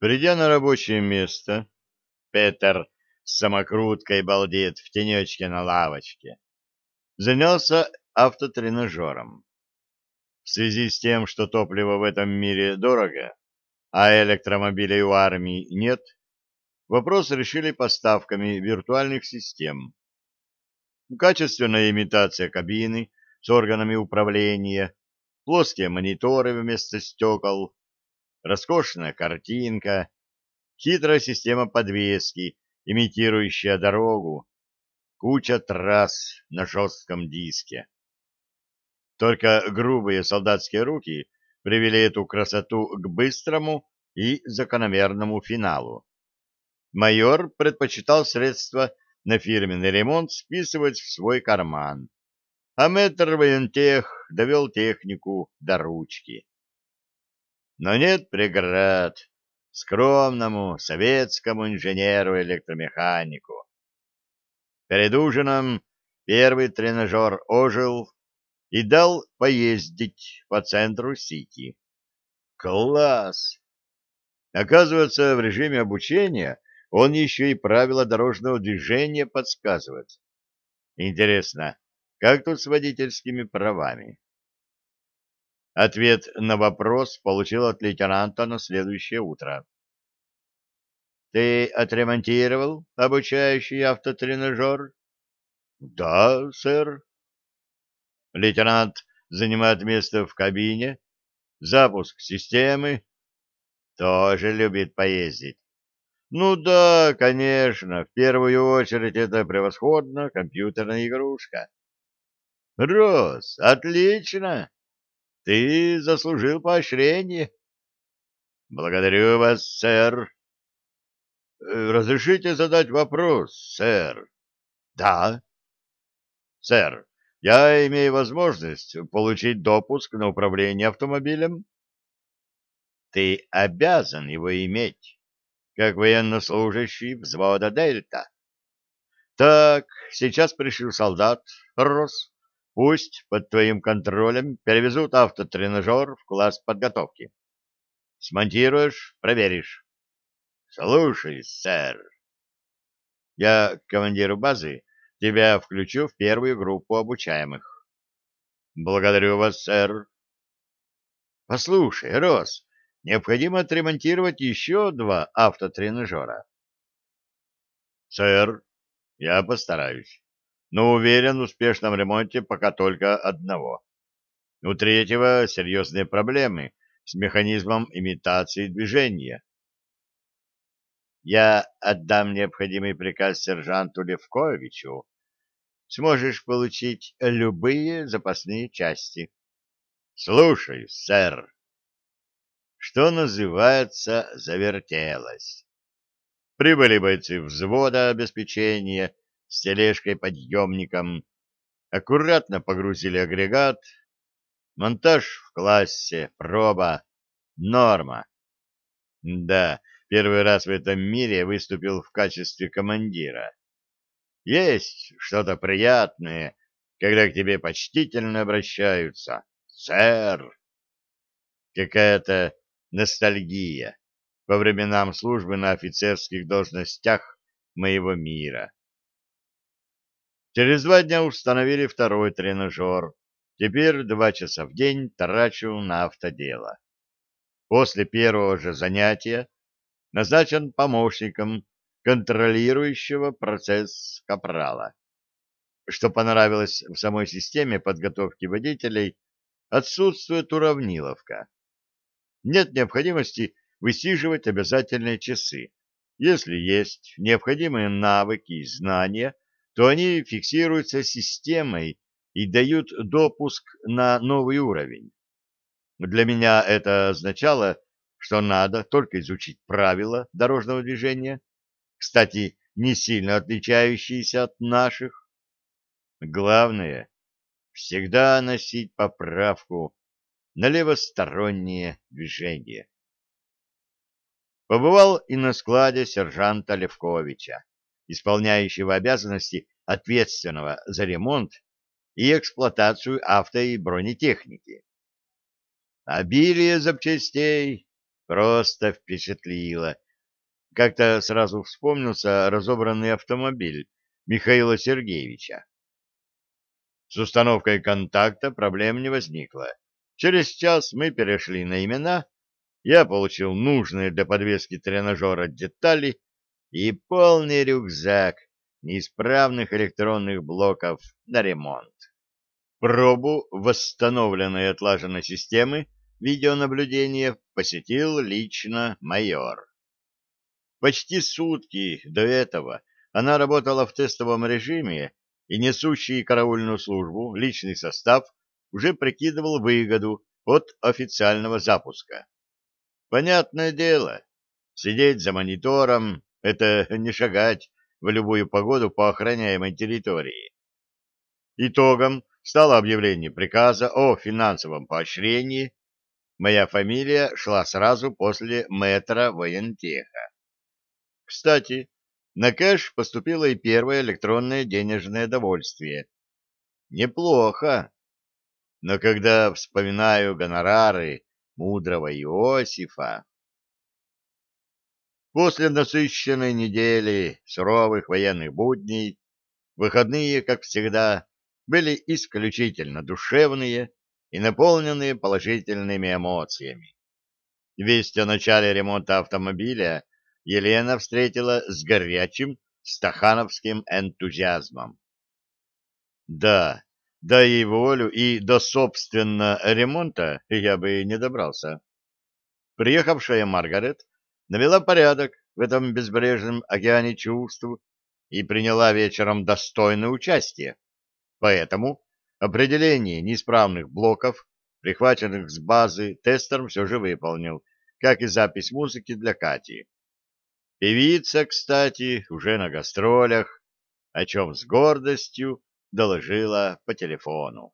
Придя на рабочее место, Петер с самокруткой балдеет в тенечке на лавочке. Занялся автотренажером. В связи с тем, что топливо в этом мире дорого, а электромобилей у армии нет, вопрос решили поставками виртуальных систем. Качественная имитация кабины с органами управления, плоские мониторы вместо стекол, роскошная картинка, хитрая система подвески, имитирующая дорогу, куча трасс на жестком диске. Только грубые солдатские руки привели эту красоту к быстрому и закономерному финалу. Майор предпочитал средства на фирменный ремонт списывать в свой карман, а мэтр воентех довел технику до ручки. Но нет преград скромному советскому инженеру-электромеханику. Перед ужином первый тренажер ожил и дал поездить по центру Сити. Класс! Оказывается, в режиме обучения он еще и правила дорожного движения подсказывает. Интересно, как тут с водительскими правами? Ответ на вопрос получил от лейтенанта на следующее утро. «Ты отремонтировал обучающий автотренажер?» «Да, сэр», Лейтенант занимает место в кабине. Запуск системы. Тоже любит поездить. Ну да, конечно, в первую очередь это превосходно компьютерная игрушка. Рос, отлично. Ты заслужил поощрение. Благодарю вас, сэр. Э, разрешите задать вопрос, сэр? Да. Сэр, я имею возможность получить допуск на управление автомобилем? Ты обязан его иметь, как военнослужащий взвода «Дельта». Так, сейчас пришел солдат, Рос. Пусть под твоим контролем перевезут автотренажер в класс подготовки. Смонтируешь, проверишь. Слушай, сэр. Я командиру базы Тебя включу в первую группу обучаемых. Благодарю вас, сэр. Послушай, Рос, необходимо отремонтировать еще два автотренажера. Сэр, я постараюсь, но уверен в успешном ремонте пока только одного. У третьего серьезные проблемы с механизмом имитации движения. Я отдам необходимый приказ сержанту Левковичу. Сможешь получить любые запасные части. Слушай, сэр. Что называется, завертелось. Прибыли бойцы взвода обеспечения с тележкой-подъемником, аккуратно погрузили агрегат, монтаж в классе, проба, норма. Да, первый раз в этом мире выступил в качестве командира. Есть что-то приятное, когда к тебе почтительно обращаются. Сэр! Какая-то ностальгия по временам службы на офицерских должностях моего мира. Через два дня установили второй тренажер. Теперь два часа в день трачу на автодело. После первого же занятия назначен помощником контролирующего процесс капрала. Что понравилось в самой системе подготовки водителей, отсутствует уравниловка. Нет необходимости высиживать обязательные часы. Если есть необходимые навыки и знания, то они фиксируются системой и дают допуск на новый уровень. Для меня это означало, что надо только изучить правила дорожного движения, кстати, не сильно отличающиеся от наших. Главное — всегда носить поправку на левостороннее движение. Побывал и на складе сержанта Левковича, исполняющего обязанности ответственного за ремонт и эксплуатацию авто и бронетехники. Обилие запчастей просто впечатлило. Как-то сразу вспомнился разобранный автомобиль Михаила Сергеевича. С установкой контакта проблем не возникло. Через час мы перешли на имена, я получил нужные для подвески тренажера детали и полный рюкзак неисправных электронных блоков на ремонт. Пробу восстановленной и отлаженной системы видеонаблюдения посетил лично майор. Почти сутки до этого она работала в тестовом режиме и несущий караульную службу личный состав уже прикидывал выгоду от официального запуска. Понятное дело, сидеть за монитором — это не шагать в любую погоду по охраняемой территории. Итогом стало объявление приказа о финансовом поощрении. Моя фамилия шла сразу после метра воентеха. Кстати, на кэш поступило и первое электронное денежное довольствие. Неплохо. Но когда вспоминаю гонорары мудрого Иосифа... После насыщенной недели суровых военных будней, выходные, как всегда, были исключительно душевные и наполненные положительными эмоциями. Весть о начале ремонта автомобиля Елена встретила с горячим стахановским энтузиазмом. Да, да и волю, и до, собственно, ремонта я бы не добрался. Приехавшая Маргарет навела порядок в этом безбрежном океане чувств и приняла вечером достойное участие. Поэтому определение неисправных блоков, прихваченных с базы, тестером все же выполнил, как и запись музыки для Кати. Певица, кстати, уже на гастролях, о чем с гордостью доложила по телефону.